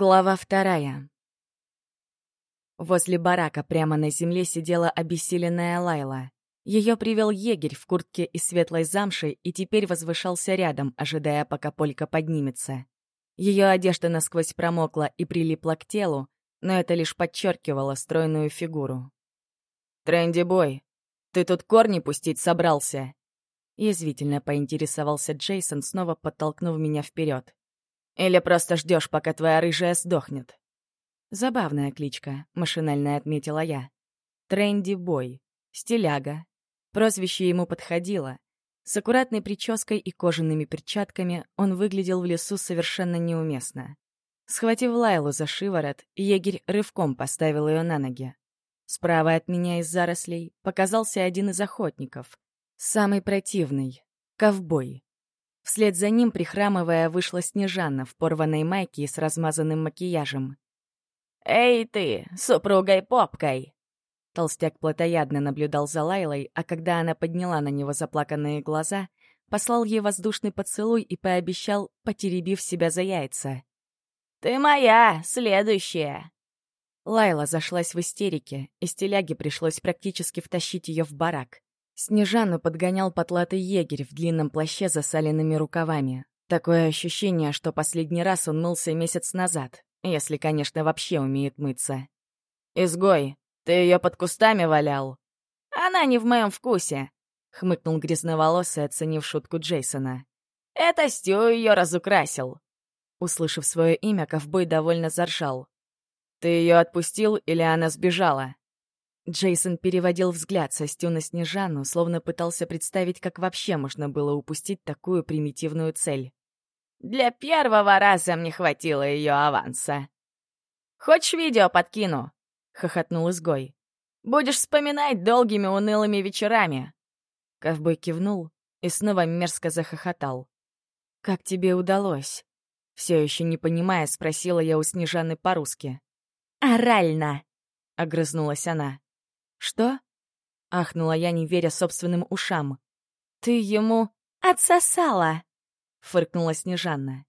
Глава вторая. Возле барака прямо на земле сидела обессиленная Лайла. Ее привел егерь в куртке из светлой замши и теперь возвышался рядом, ожидая, пока Полька поднимется. Ее одежда насквозь промокла и прилипла к телу, но это лишь подчеркивало стройную фигуру. «Трэнди Бой, ты тут корни пустить собрался?» Язвительно поинтересовался Джейсон, снова подтолкнув меня вперед. «Или просто ждешь, пока твоя рыжая сдохнет?» Забавная кличка, машинально отметила я. Трэнди Бой, стиляга. Прозвище ему подходило. С аккуратной прической и кожаными перчатками он выглядел в лесу совершенно неуместно. Схватив Лайлу за шиворот, егерь рывком поставил ее на ноги. Справа от меня из зарослей показался один из охотников. Самый противный — ковбой. Вслед за ним, прихрамывая, вышла Снежана в порванной майке и с размазанным макияжем. «Эй ты, супругой-попкой!» Толстяк плотоядно наблюдал за Лайлой, а когда она подняла на него заплаканные глаза, послал ей воздушный поцелуй и пообещал, потеребив себя за яйца. «Ты моя, следующая!» Лайла зашлась в истерике, и стиляге пришлось практически втащить ее в барак. Снежану подгонял потлатый егерь в длинном плаще с засаленными рукавами. Такое ощущение, что последний раз он мылся месяц назад, если, конечно, вообще умеет мыться. «Изгой, ты ее под кустами валял?» «Она не в моем вкусе», — хмыкнул грязноволосый, оценив шутку Джейсона. «Это Стю ее разукрасил». Услышав свое имя, ковбой довольно заржал. «Ты ее отпустил или она сбежала?» Джейсон переводил взгляд со Стю на Снежану, словно пытался представить, как вообще можно было упустить такую примитивную цель. «Для первого раза мне хватило ее аванса». «Хочешь видео подкину?» — хохотнул изгой. «Будешь вспоминать долгими унылыми вечерами». Ковбой кивнул и снова мерзко захохотал. «Как тебе удалось?» Все еще не понимая, спросила я у Снежаны по-русски. «Орально!» — огрызнулась она. «Что?» — ахнула я, не веря собственным ушам. «Ты ему отсосала!» — фыркнула Снежанна.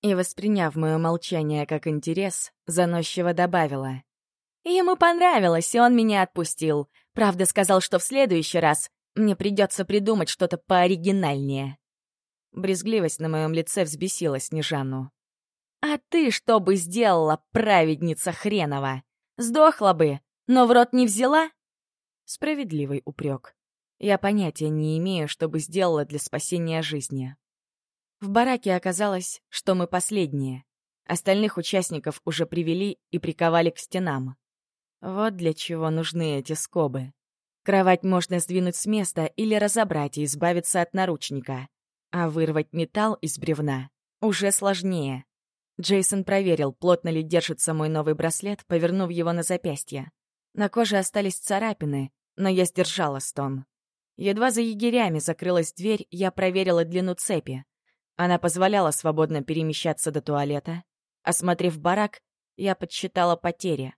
И, восприняв мое молчание как интерес, заносчиво добавила. «Ему понравилось, и он меня отпустил. Правда, сказал, что в следующий раз мне придется придумать что-то пооригинальнее». Брезгливость на моем лице взбесила Снежанну. «А ты что бы сделала, праведница хренова? Сдохла бы, но в рот не взяла?» Справедливый упрек. Я понятия не имею, что бы сделала для спасения жизни. В бараке оказалось, что мы последние. Остальных участников уже привели и приковали к стенам. Вот для чего нужны эти скобы. Кровать можно сдвинуть с места или разобрать и избавиться от наручника. А вырвать металл из бревна уже сложнее. Джейсон проверил, плотно ли держится мой новый браслет, повернув его на запястье. На коже остались царапины, но я сдержала стон. Едва за егерями закрылась дверь, я проверила длину цепи. Она позволяла свободно перемещаться до туалета. Осмотрев барак, я подсчитала потери.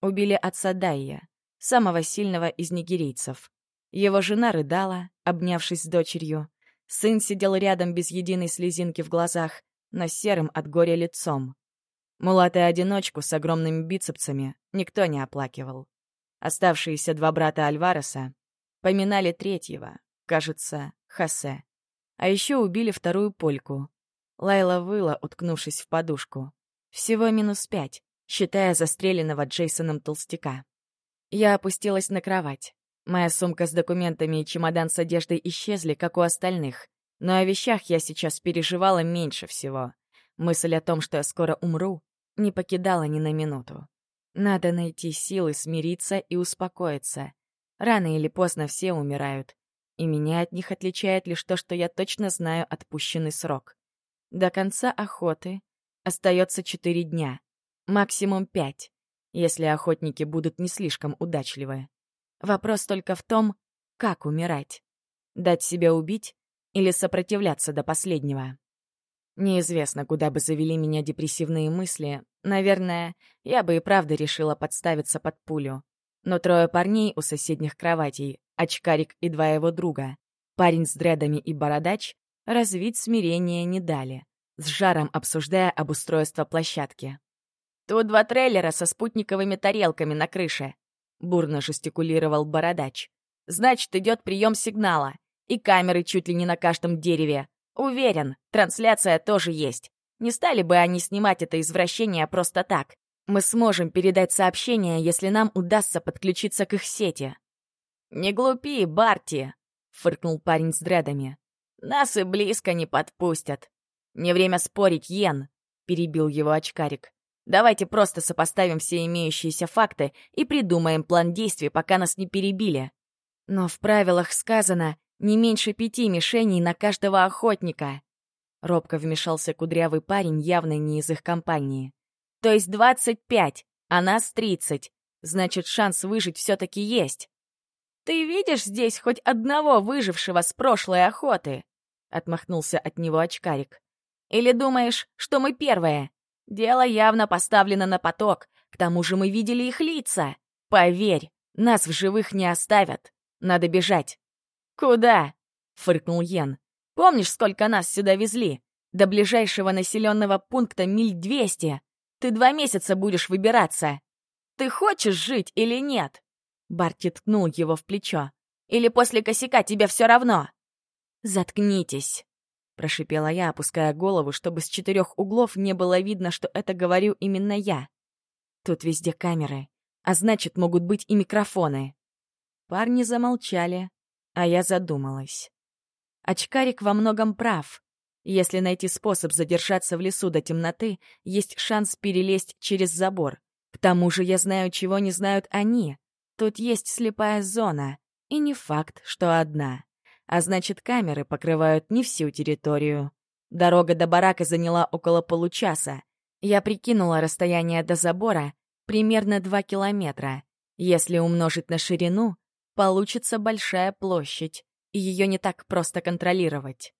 Убили отца Дайя, самого сильного из нигерийцев. Его жена рыдала, обнявшись с дочерью. Сын сидел рядом без единой слезинки в глазах, но серым от горя лицом. Мулата-одиночку с огромными бицепсами никто не оплакивал. Оставшиеся два брата Альвареса поминали третьего, кажется, Хосе. А еще убили вторую польку. Лайла выла, уткнувшись в подушку. Всего минус пять, считая застреленного Джейсоном толстяка. Я опустилась на кровать. Моя сумка с документами и чемодан с одеждой исчезли, как у остальных. Но о вещах я сейчас переживала меньше всего. Мысль о том, что я скоро умру, не покидала ни на минуту. Надо найти силы смириться и успокоиться. Рано или поздно все умирают. И меня от них отличает лишь то, что я точно знаю отпущенный срок. До конца охоты остается четыре дня, максимум пять, если охотники будут не слишком удачливы. Вопрос только в том, как умирать. Дать себя убить или сопротивляться до последнего. Неизвестно, куда бы завели меня депрессивные мысли. Наверное, я бы и правда решила подставиться под пулю. Но трое парней у соседних кроватей, очкарик и два его друга, парень с дредами и бородач, развить смирение не дали, с жаром обсуждая обустройство площадки. Тут два трейлера со спутниковыми тарелками на крыше», — бурно жестикулировал бородач. «Значит, идет прием сигнала. И камеры чуть ли не на каждом дереве. Уверен, трансляция тоже есть. Не стали бы они снимать это извращение просто так. Мы сможем передать сообщение, если нам удастся подключиться к их сети». «Не глупи, Барти!» — фыркнул парень с дредами. «Нас и близко не подпустят». «Не время спорить, Йен!» — перебил его очкарик. Давайте просто сопоставим все имеющиеся факты и придумаем план действий, пока нас не перебили. Но в правилах сказано не меньше пяти мишеней на каждого охотника. Робко вмешался кудрявый парень, явно не из их компании. То есть двадцать пять, а нас тридцать. Значит, шанс выжить все-таки есть. Ты видишь здесь хоть одного выжившего с прошлой охоты? Отмахнулся от него очкарик. Или думаешь, что мы первые? Дело явно поставлено на поток. К тому же мы видели их лица. Поверь, нас в живых не оставят. Надо бежать. Куда? фыркнул Йен. Помнишь, сколько нас сюда везли? До ближайшего населенного пункта миль двести. Ты два месяца будешь выбираться. Ты хочешь жить или нет? Барти ткнул его в плечо. Или после косяка тебе все равно? Заткнитесь. — прошипела я, опуская голову, чтобы с четырех углов не было видно, что это говорю именно я. «Тут везде камеры, а значит, могут быть и микрофоны». Парни замолчали, а я задумалась. Очкарик во многом прав. Если найти способ задержаться в лесу до темноты, есть шанс перелезть через забор. К тому же я знаю, чего не знают они. Тут есть слепая зона, и не факт, что одна а значит, камеры покрывают не всю территорию. Дорога до барака заняла около получаса. Я прикинула расстояние до забора примерно 2 километра. Если умножить на ширину, получится большая площадь, и ее не так просто контролировать.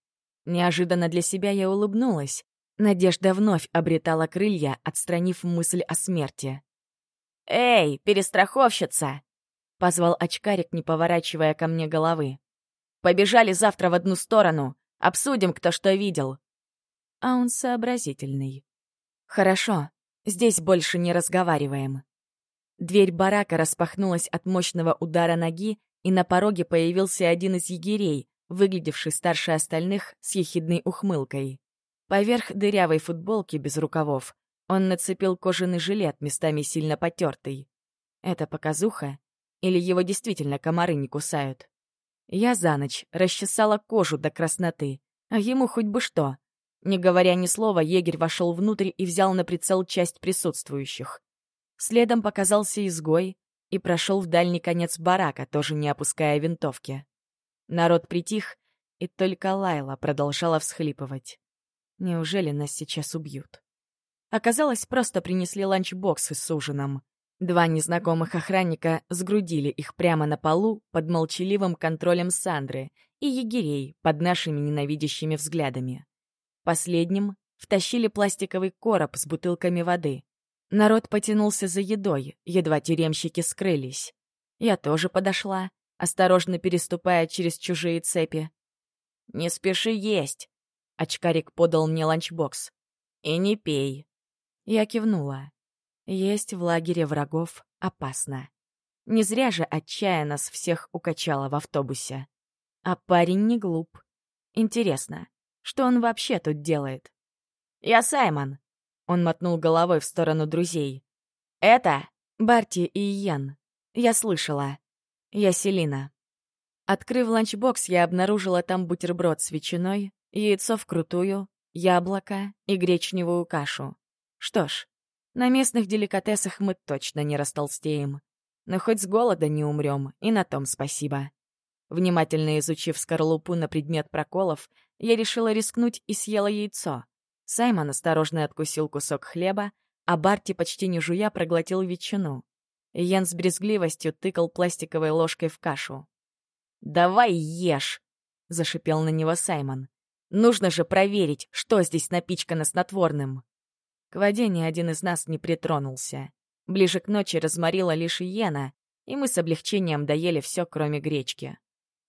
Неожиданно для себя я улыбнулась. Надежда вновь обретала крылья, отстранив мысль о смерти. «Эй, перестраховщица!» — позвал очкарик, не поворачивая ко мне головы. Побежали завтра в одну сторону. Обсудим, кто что видел. А он сообразительный. Хорошо, здесь больше не разговариваем. Дверь барака распахнулась от мощного удара ноги, и на пороге появился один из егерей, выглядевший старше остальных с ехидной ухмылкой. Поверх дырявой футболки без рукавов он нацепил кожаный жилет, местами сильно потертый. Это показуха? Или его действительно комары не кусают? Я за ночь расчесала кожу до красноты, а ему хоть бы что. Не говоря ни слова, егерь вошел внутрь и взял на прицел часть присутствующих. Следом показался изгой и прошел в дальний конец барака, тоже не опуская винтовки. Народ притих, и только Лайла продолжала всхлипывать. Неужели нас сейчас убьют? Оказалось, просто принесли ланчбоксы с ужином. Два незнакомых охранника сгрудили их прямо на полу под молчаливым контролем Сандры и егерей под нашими ненавидящими взглядами. Последним втащили пластиковый короб с бутылками воды. Народ потянулся за едой, едва тюремщики скрылись. Я тоже подошла, осторожно переступая через чужие цепи. «Не спеши есть!» — очкарик подал мне ланчбокс. «И не пей!» Я кивнула. Есть в лагере врагов опасно. Не зря же от чая нас всех укачало в автобусе. А парень не глуп. Интересно, что он вообще тут делает? «Я Саймон!» Он мотнул головой в сторону друзей. «Это Барти и Ян. Я слышала. Я Селина». Открыв ланчбокс, я обнаружила там бутерброд с ветчиной, яйцо вкрутую, яблоко и гречневую кашу. Что ж, на местных деликатесах мы точно не растолстеем. Но хоть с голода не умрем, и на том спасибо. Внимательно изучив скорлупу на предмет проколов, я решила рискнуть и съела яйцо. Саймон осторожно откусил кусок хлеба, а Барти почти не жуя проглотил ветчину. Ян с брезгливостью тыкал пластиковой ложкой в кашу. «Давай ешь!» — зашипел на него Саймон. «Нужно же проверить, что здесь напичкано снотворным». К воде ни один из нас не притронулся. Ближе к ночи разморила лишь иена, и мы с облегчением доели все, кроме гречки.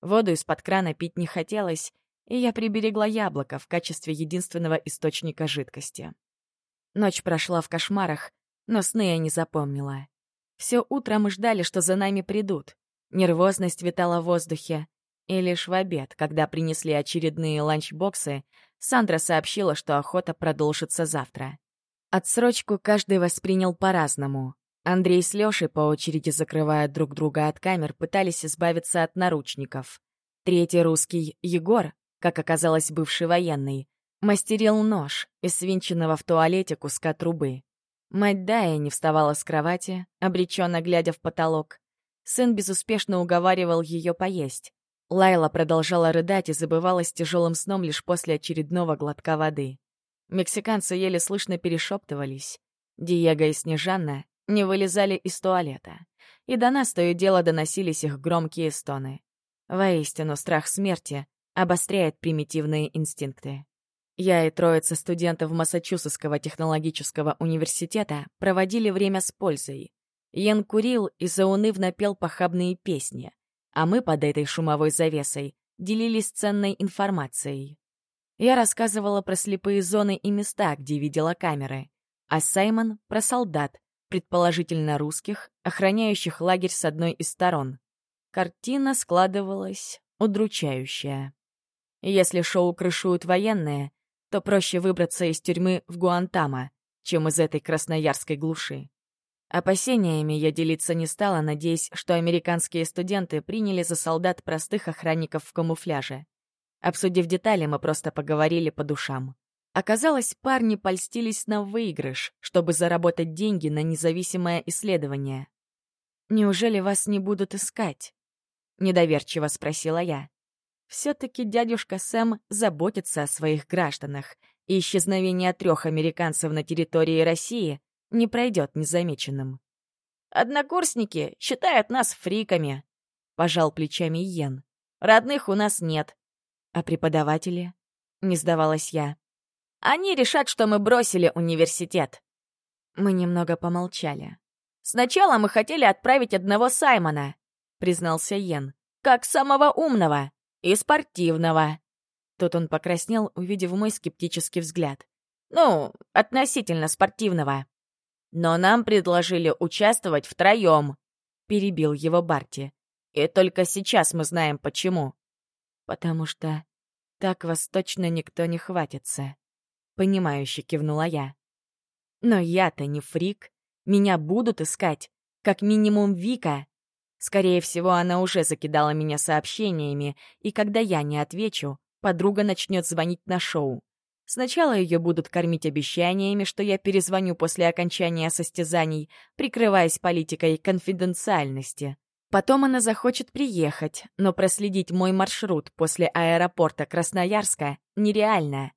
Воду из-под крана пить не хотелось, и я приберегла яблоко в качестве единственного источника жидкости. Ночь прошла в кошмарах, Но сны я не запомнила. Все утро мы ждали, что за нами придут. Нервозность витала в воздухе. И лишь в обед, когда принесли очередные ланчбоксы, Сандра сообщила, что охота продолжится завтра. Отсрочку каждый воспринял по-разному. Андрей с Лёшей, по очереди закрывая друг друга от камер, пытались избавиться от наручников. Третий русский, Егор, как оказалось бывший военный, мастерил нож из свинченного в туалете куска трубы. Мать Дая не вставала с кровати, обреченно глядя в потолок. Сын безуспешно уговаривал ее поесть. Лайла продолжала рыдать и забывалась тяжелым сном лишь после очередного глотка воды. Мексиканцы еле слышно перешептывались. Диего и Снежанна не вылезали из туалета. И до нас то и дело доносились их громкие стоны. Воистину, страх смерти обостряет примитивные инстинкты. Я и троица студентов Массачусетского технологического университета проводили время с пользой. Йен курил и заунывно пел похабные песни, а мы под этой шумовой завесой делились ценной информацией. Я рассказывала про слепые зоны и места, где видела камеры, а Саймон — про солдат, предположительно русских, охраняющих лагерь с одной из сторон. Картина складывалась удручающая. Если шоу крышуют военные, то проще выбраться из тюрьмы в Гуантамо, чем из этой красноярской глуши. Опасениями я делиться не стала, надеясь, что американские студенты приняли за солдат простых охранников в камуфляже. Обсудив детали, мы просто поговорили по душам. Оказалось, парни польстились на выигрыш, чтобы заработать деньги на независимое исследование. «Неужели вас не будут искать?» — недоверчиво спросила я. Все-таки дядюшка Сэм заботится о своих гражданах, и исчезновение трех американцев на территории России не пройдет незамеченным. «Однокурсники считают нас фриками», — пожал плечами Йен. «Родных у нас нет». «А преподаватели?» — не сдавалась я. Они решат, что мы бросили университет». Мы немного помолчали. «Сначала мы хотели отправить одного Саймона», — признался Йен, «как самого умного и спортивного». Тут он покраснел, увидев мой скептический взгляд. «Ну, относительно спортивного». «Но нам предложили участвовать втроем», — перебил его Барти. «И только сейчас мы знаем, почему». «Потому что так вас точно никто не хватится», — понимающе кивнула я. «Но я-то не фрик. Меня будут искать. Как минимум Вика. Скорее всего, она уже закидала меня сообщениями, и когда я не отвечу, подруга начнет звонить на шоу. Сначала ее будут кормить обещаниями, что я перезвоню после окончания состязаний, прикрываясь политикой конфиденциальности. Потом она захочет приехать, но проследить мой маршрут после аэропорта Красноярска нереально.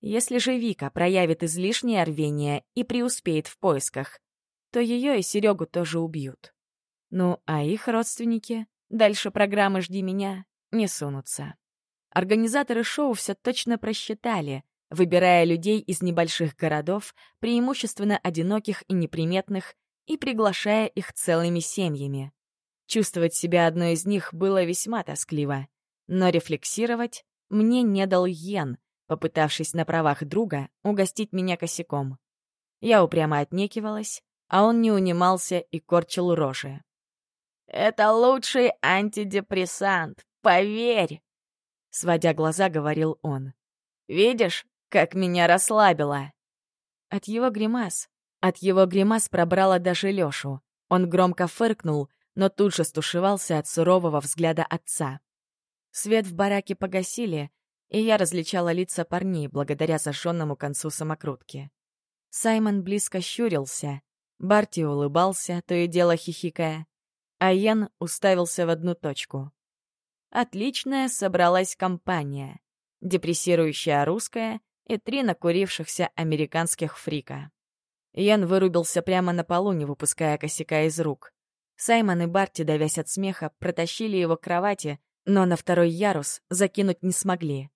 Если же Вика проявит излишнее рвение и преуспеет в поисках, то ее и Серегу тоже убьют. Ну, а их родственники дальше программы «Жди меня» не сунутся. Организаторы шоу все точно просчитали, выбирая людей из небольших городов, преимущественно одиноких и неприметных, и приглашая их целыми семьями. Чувствовать себя одной из них было весьма тоскливо. Но рефлексировать мне не дал Йен, попытавшись на правах друга угостить меня косяком. Я упрямо отнекивалась, а он не унимался и корчил рожи. «Это лучший антидепрессант, поверь!» Сводя глаза, говорил он. «Видишь, как меня расслабило?» От его гримас, от его гримас пробрало даже Лёшу. Он громко фыркнул, но тут же стушевался от сурового взгляда отца. Свет в бараке погасили, и я различала лица парней благодаря зажженному концу самокрутки. Саймон близко щурился, Барти улыбался, то и дело хихикая, а уставился в одну точку. Отличная собралась компания. Депрессирующая русская и три накурившихся американских фрика. Йен вырубился прямо на полу, не выпуская косяка из рук. Саймон и Барти, давясь от смеха, протащили его к кровати, но на второй ярус закинуть не смогли.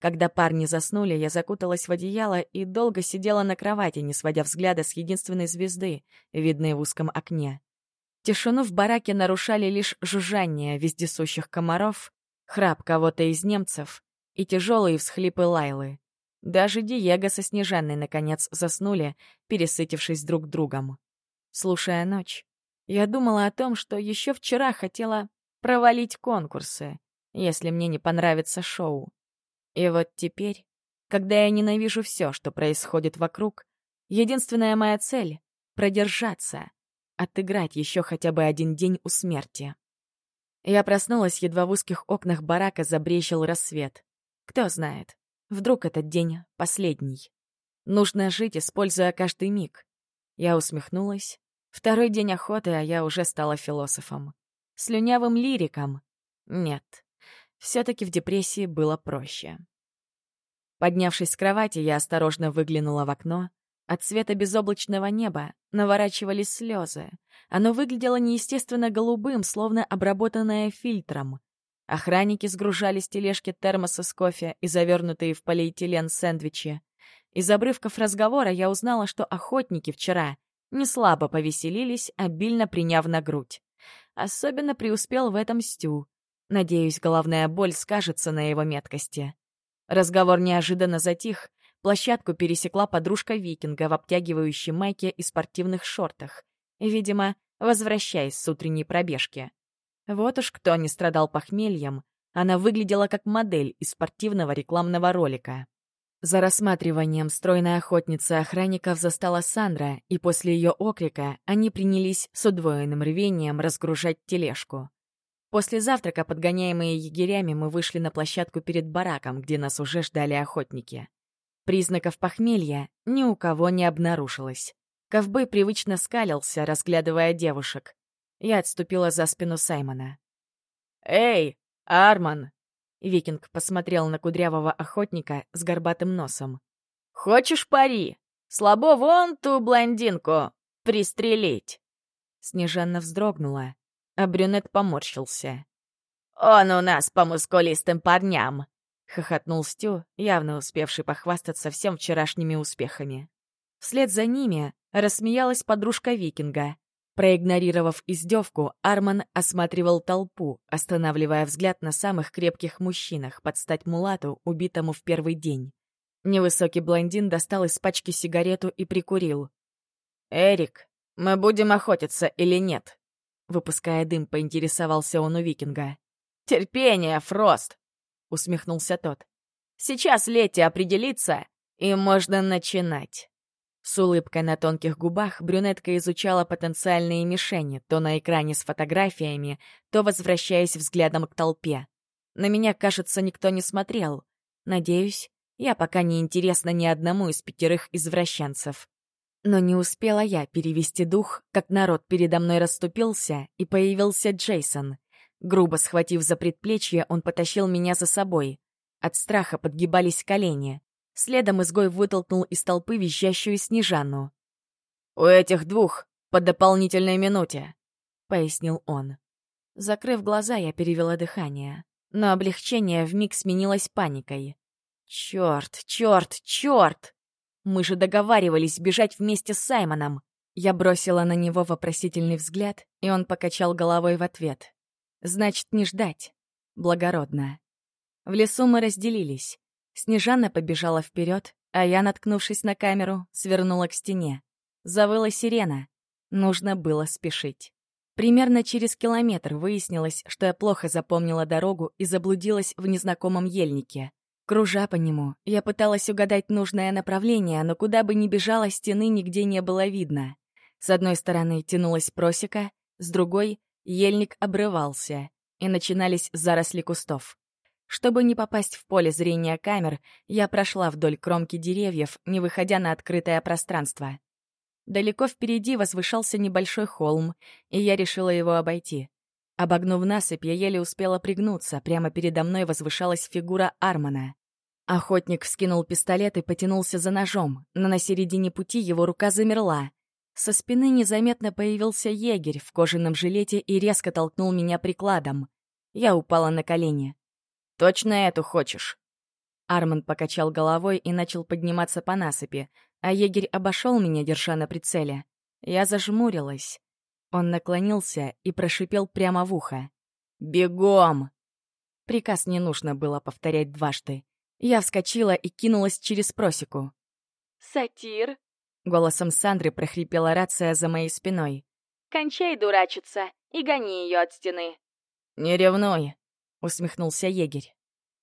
Когда парни заснули, я закуталась в одеяло и долго сидела на кровати, не сводя взгляда с единственной звезды, видной в узком окне. Тишину в бараке нарушали лишь жужжание вездесущих комаров, храп кого-то из немцев и тяжелые всхлипы Лайлы. Даже Диего со Снежанной наконец заснули, пересытившись друг другом. Слушая ночь, я думала о том, что еще вчера хотела провалить конкурсы, если мне не понравится шоу. И вот теперь, когда я ненавижу все, что происходит вокруг, единственная моя цель — продержаться, отыграть еще хотя бы один день у смерти. Я проснулась, едва в узких окнах барака забрещил рассвет. Кто знает, вдруг этот день последний. Нужно жить, используя каждый миг. Я усмехнулась. Второй день охоты, а я уже стала философом. Слюнявым лириком. Нет, все таки в депрессии было проще. Поднявшись с кровати, я осторожно выглянула в окно. От цвета безоблачного неба наворачивались слезы. Оно выглядело неестественно голубым, словно обработанное фильтром. Охранники сгружали с тележки термосы с кофе и завернутые в полиэтилен сэндвичи. Из обрывков разговора я узнала, что охотники вчера не слабо повеселились, обильно приняв на грудь. Особенно преуспел в этом Стю. Надеюсь, головная боль скажется на его меткости. Разговор неожиданно затих. Площадку пересекла подружка Викинга в обтягивающей майке и спортивных шортах. Видимо, возвращаясь с утренней пробежки. Вот уж кто не страдал похмельем, она выглядела как модель из спортивного рекламного ролика. За рассматриванием стройной охотницы охранников застала Сандра, и после ее окрика они принялись с удвоенным рвением разгружать тележку. После завтрака, подгоняемые егерями, мы вышли на площадку перед бараком, где нас уже ждали охотники. Признаков похмелья ни у кого не обнаружилось. Ковбой привычно скалился, разглядывая девушек. Я отступила за спину Саймона. «Эй, Арман!» Викинг посмотрел на кудрявого охотника с горбатым носом. «Хочешь пари? Слабо вон ту блондинку пристрелить!» Снежанна вздрогнула, а брюнет поморщился. «Он у нас по мускулистым парням!» — хохотнул Стю, явно успевший похвастаться всем вчерашними успехами. Вслед за ними рассмеялась подружка Викинга, Проигнорировав издевку, Арман осматривал толпу, останавливая взгляд на самых крепких мужчинах под стать мулату, убитому в первый день. Невысокий блондин достал из пачки сигарету и прикурил. «Эрик, мы будем охотиться или нет?» Выпуская дым, поинтересовался он у викинга. «Терпение, Фрост!» — усмехнулся тот. «Сейчас Летти определится, и можно начинать». С улыбкой на тонких губах брюнетка изучала потенциальные мишени, то на экране с фотографиями, то возвращаясь взглядом к толпе. На меня, кажется, никто не смотрел. Надеюсь, я пока не интересна ни одному из пятерых извращенцев. Но не успела я перевести дух, как народ передо мной расступился, и появился Джейсон. Грубо схватив за предплечье, он потащил меня за собой. От страха подгибались колени. Следом изгой вытолкнул из толпы визжащую Снежану. «У этих двух по дополнительной минуте», — пояснил он. Закрыв глаза, я перевела дыхание, но облегчение вмиг сменилось паникой. «Чёрт, чёрт, чёрт! Мы же договаривались бежать вместе с Саймоном!» Я бросила на него вопросительный взгляд, и он покачал головой в ответ. «Значит, не ждать. Благородно». В лесу мы разделились. Снежана побежала вперед, а я, наткнувшись на камеру, свернула к стене. Завыла сирена. Нужно было спешить. Примерно через километр выяснилось, что я плохо запомнила дорогу и заблудилась в незнакомом ельнике. Кружа по нему, я пыталась угадать нужное направление, но куда бы ни бежала, стены нигде не было видно. С одной стороны тянулась просека, с другой — ельник обрывался, и начинались заросли кустов. Чтобы не попасть в поле зрения камер, я прошла вдоль кромки деревьев, не выходя на открытое пространство. Далеко впереди возвышался небольшой холм, и я решила его обойти. Обогнув насыпь, я еле успела пригнуться, прямо передо мной возвышалась фигура Армана. Охотник вскинул пистолет и потянулся за ножом, но на середине пути его рука замерла. Со спины незаметно появился егерь в кожаном жилете и резко толкнул меня прикладом. Я упала на колени. «Точно эту хочешь?» Арман покачал головой и начал подниматься по насыпи, а егерь обошел меня, держа на прицеле. Я зажмурилась. Он наклонился и прошипел прямо в ухо. «Бегом!» Приказ не нужно было повторять дважды. Я вскочила и кинулась через просеку. «Сатир!» — голосом Сандры прохрипела рация за моей спиной. «Кончай дурачиться и гони ее от стены!» «Не ревнуй!» — усмехнулся егерь.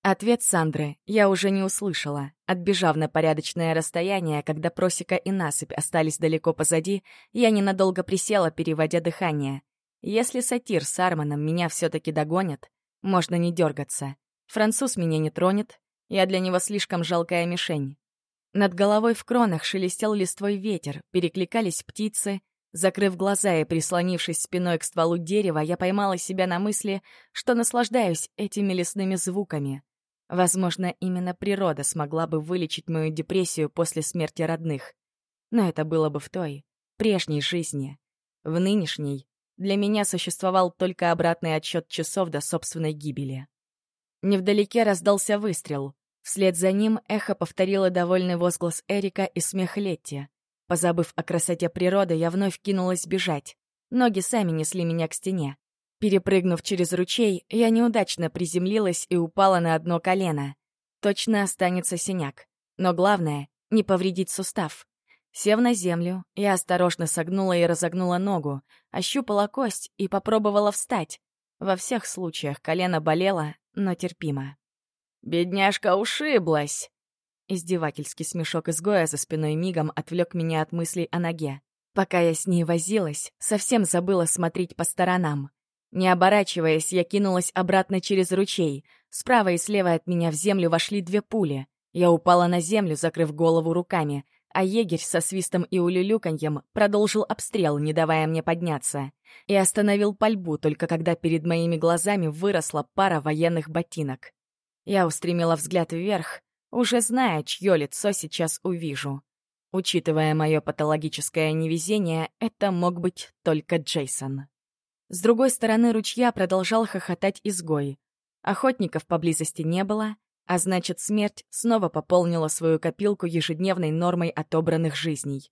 Ответ Сандры я уже не услышала. Отбежав на порядочное расстояние, когда просека и насыпь остались далеко позади, я ненадолго присела, переводя дыхание. Если сатир с Арманом меня все таки догонят, можно не дергаться. Француз меня не тронет, я для него слишком жалкая мишень. Над головой в кронах шелестел листвой ветер, перекликались птицы. Закрыв глаза и прислонившись спиной к стволу дерева, я поймала себя на мысли, что наслаждаюсь этими лесными звуками. Возможно, именно природа смогла бы вылечить мою депрессию после смерти родных. Но это было бы в той, прежней жизни. В нынешней для меня существовал только обратный отсчет часов до собственной гибели. Невдалеке раздался выстрел. Вслед за ним эхо повторило довольный возглас Эрика и смех Летти. Позабыв о красоте природы, я вновь кинулась бежать. Ноги сами несли меня к стене. Перепрыгнув через ручей, я неудачно приземлилась и упала на одно колено. Точно останется синяк. Но главное — не повредить сустав. Сев на землю, я осторожно согнула и разогнула ногу, ощупала кость и попробовала встать. Во всех случаях колено болело, но терпимо. «Бедняжка ушиблась!» Издевательский смешок изгоя за спиной мигом отвлек меня от мыслей о ноге. Пока я с ней возилась, совсем забыла смотреть по сторонам. Не оборачиваясь, я кинулась обратно через ручей. Справа и слева от меня в землю вошли две пули. Я упала на землю, закрыв голову руками, а егерь со свистом и улюлюканьем продолжил обстрел, не давая мне подняться. И остановил пальбу, только когда перед моими глазами выросла пара военных ботинок. Я устремила взгляд вверх, уже зная, чье лицо сейчас увижу. Учитывая мое патологическое невезение, это мог быть только Джейсон. С другой стороны ручья продолжал хохотать изгой. Охотников поблизости не было, а значит, смерть снова пополнила свою копилку ежедневной нормой отобранных жизней.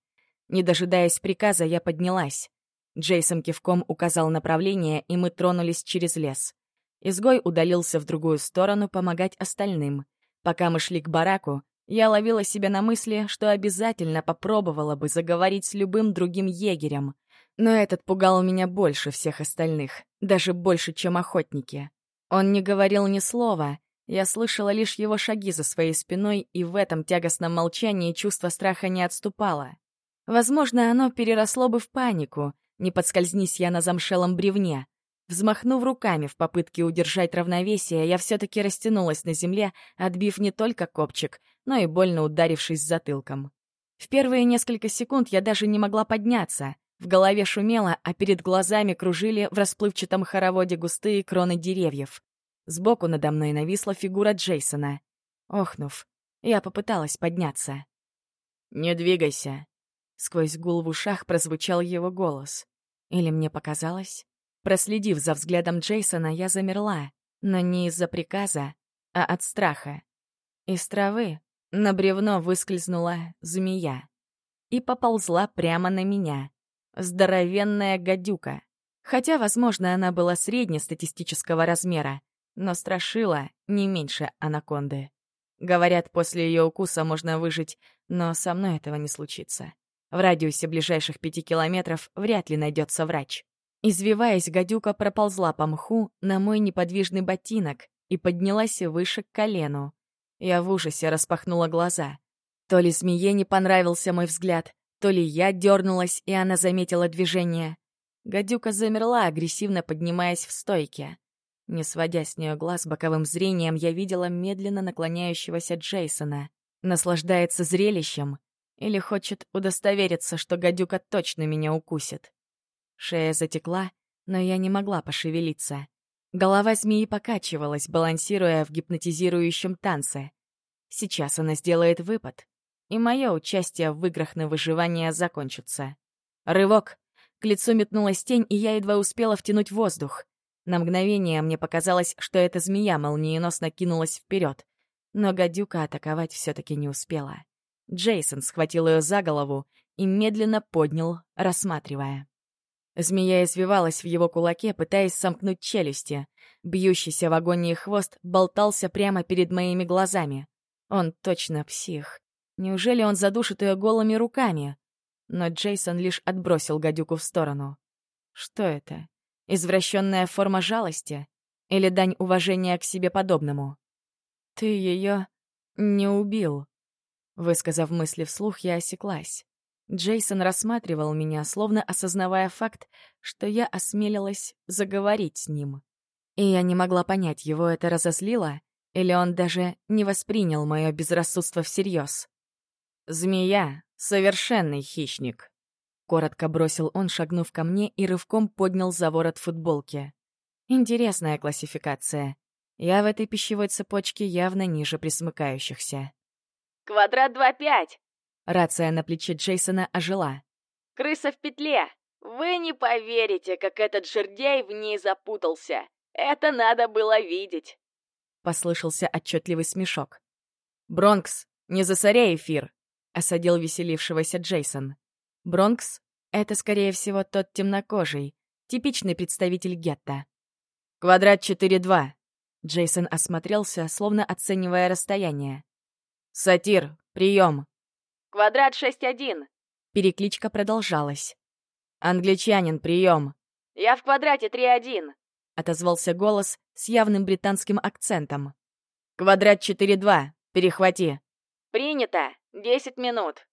Не дожидаясь приказа, я поднялась. Джейсон кивком указал направление, и мы тронулись через лес. Изгой удалился в другую сторону помогать остальным. Пока мы шли к бараку, я ловила себя на мысли, что обязательно попробовала бы заговорить с любым другим егерем. Но этот пугал меня больше всех остальных, даже больше, чем охотники. Он не говорил ни слова, я слышала лишь его шаги за своей спиной, и в этом тягостном молчании чувство страха не отступало. Возможно, оно переросло бы в панику, не подскользнись я на замшелом бревне. Взмахнув руками в попытке удержать равновесие, я все-таки растянулась на земле, отбив не только копчик, но и больно ударившись затылком. В первые несколько секунд я даже не могла подняться. В голове шумело, а перед глазами кружили в расплывчатом хороводе густые кроны деревьев. Сбоку надо мной нависла фигура Джейсона. Охнув, я попыталась подняться. «Не двигайся!» Сквозь гул в ушах прозвучал его голос. Или мне показалось? Проследив за взглядом Джейсона, я замерла, но не из-за приказа, а от страха. Из травы на бревно выскользнула змея и поползла прямо на меня. Здоровенная гадюка. Хотя, возможно, она была среднестатистического размера, но страшила не меньше анаконды. Говорят, после ее укуса можно выжить, но со мной этого не случится. В радиусе ближайших пяти километров вряд ли найдется врач. Извиваясь, гадюка проползла по мху на мой неподвижный ботинок и поднялась выше к колену. Я в ужасе распахнула глаза. То ли змее не понравился мой взгляд, то ли я дернулась, и она заметила движение. Гадюка замерла, агрессивно поднимаясь в стойке. Не сводя с нее глаз боковым зрением, я видела медленно наклоняющегося Джейсона. Наслаждается зрелищем или хочет удостовериться, что гадюка точно меня укусит. Шея затекла, но я не могла пошевелиться. Голова змеи покачивалась, балансируя в гипнотизирующем танце. Сейчас она сделает выпад, и мое участие в играх на выживание закончится. Рывок. К лицу метнулась тень, и я едва успела втянуть воздух. На мгновение мне показалось, что эта змея молниеносно кинулась вперед, но гадюка атаковать все-таки не успела. Джейсон схватил ее за голову и медленно поднял, рассматривая. Змея извивалась в его кулаке, пытаясь сомкнуть челюсти. Бьющийся в агонии хвост болтался прямо перед моими глазами. Он точно псих. Неужели он задушит ее голыми руками? Но Джейсон лишь отбросил гадюку в сторону. Что это? Извращенная форма жалости? Или дань уважения к себе подобному? Ты ее не убил. Высказав мысли вслух, я осеклась. Джейсон рассматривал меня, словно осознавая факт, что я осмелилась заговорить с ним. И я не могла понять, его это разозлило, или он даже не воспринял мое безрассудство всерьез. «Змея — совершенный хищник», — коротко бросил он, шагнув ко мне и рывком поднял за ворот футболки. Интересная классификация. Я в этой пищевой цепочке явно ниже присмыкающихся. «Квадрат 2-5!» Рация на плече Джейсона ожила. «Крыса в петле! Вы не поверите, как этот жердяй в ней запутался! Это надо было видеть!» Послышался отчетливый смешок. «Бронкс, не засоряй эфир!» — осадил веселившегося Джейсон. Бронкс — это, скорее всего, тот темнокожий, типичный представитель гетто. «Квадрат 4-2!» Джейсон осмотрелся, словно оценивая расстояние. «Сатир, прием!» «Квадрат 6-1!» Перекличка продолжалась. «Англичанин, прием!» «Я в квадрате 3-1!» Отозвался голос с явным британским акцентом. «Квадрат 4-2, перехвати!» «Принято! Десять минут!»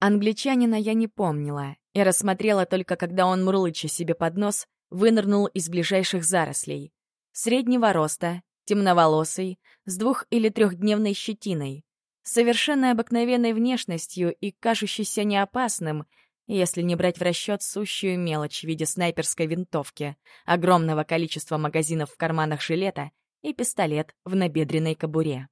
Англичанина я не помнила и рассмотрела только, когда он, мурлыча себе под нос, вынырнул из ближайших зарослей. Среднего роста, темноволосый, с двух- или трехдневной щетиной совершенно обыкновенной внешностью и кажущейся неопасным, если не брать в расчет сущую мелочь в виде снайперской винтовки, огромного количества магазинов в карманах жилета и пистолет в набедренной кобуре.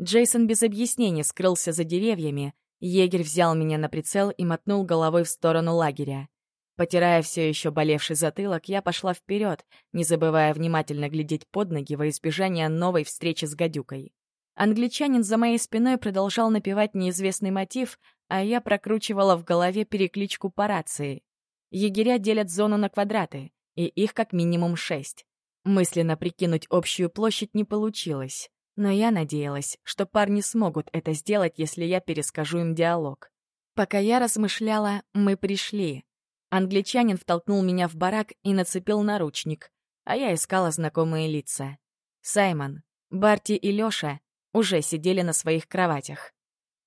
Джейсон без объяснений скрылся за деревьями, егерь взял меня на прицел и мотнул головой в сторону лагеря. Потирая все еще болевший затылок, я пошла вперед, не забывая внимательно глядеть под ноги во избежание новой встречи с гадюкой. Англичанин за моей спиной продолжал напевать неизвестный мотив, а я прокручивала в голове перекличку по рации. Егеря делят зону на квадраты, и их как минимум шесть. Мысленно прикинуть общую площадь не получилось, но я надеялась, что парни смогут это сделать, если я перескажу им диалог. Пока я размышляла, мы пришли. Англичанин втолкнул меня в барак и нацепил наручник, а я искала знакомые лица. Саймон, Барти и Лёша уже сидели на своих кроватях.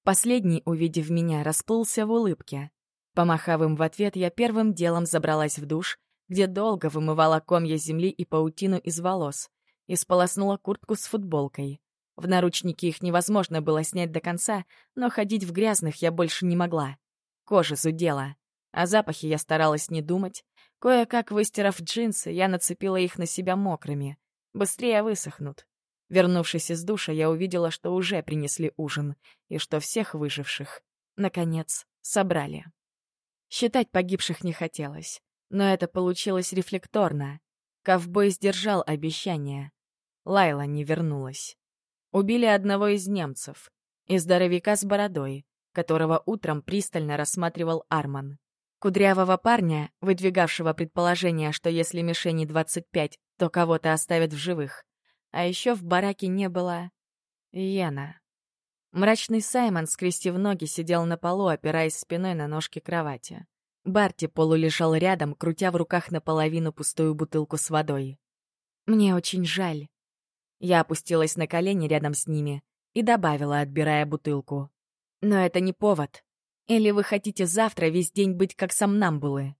Последний, увидев меня, расплылся в улыбке. Помахав им в ответ, я первым делом забралась в душ, где долго вымывала комья земли и паутину из волос, и сполоснула куртку с футболкой. В наручники их невозможно было снять до конца, но ходить в грязных я больше не могла. Кожа зудела. О запахе я старалась не думать. Кое-как выстирав джинсы, я нацепила их на себя мокрыми. Быстрее высохнут. Вернувшись из душа, я увидела, что уже принесли ужин, и что всех выживших, наконец, собрали. Считать погибших не хотелось, но это получилось рефлекторно. Ковбой сдержал обещание. Лайла не вернулась. Убили одного из немцев, из здоровяка с бородой, которого утром пристально рассматривал Арман. Кудрявого парня, выдвигавшего предположение, что если мишени 25, то кого-то оставят в живых, а еще в бараке не было... Йена. Мрачный Саймон, скрестив ноги, сидел на полу, опираясь спиной на ножки кровати. Барти полулежал рядом, крутя в руках наполовину пустую бутылку с водой. «Мне очень жаль». Я опустилась на колени рядом с ними и добавила, отбирая бутылку. «Но это не повод. Или вы хотите завтра весь день быть как сомнамбулы?»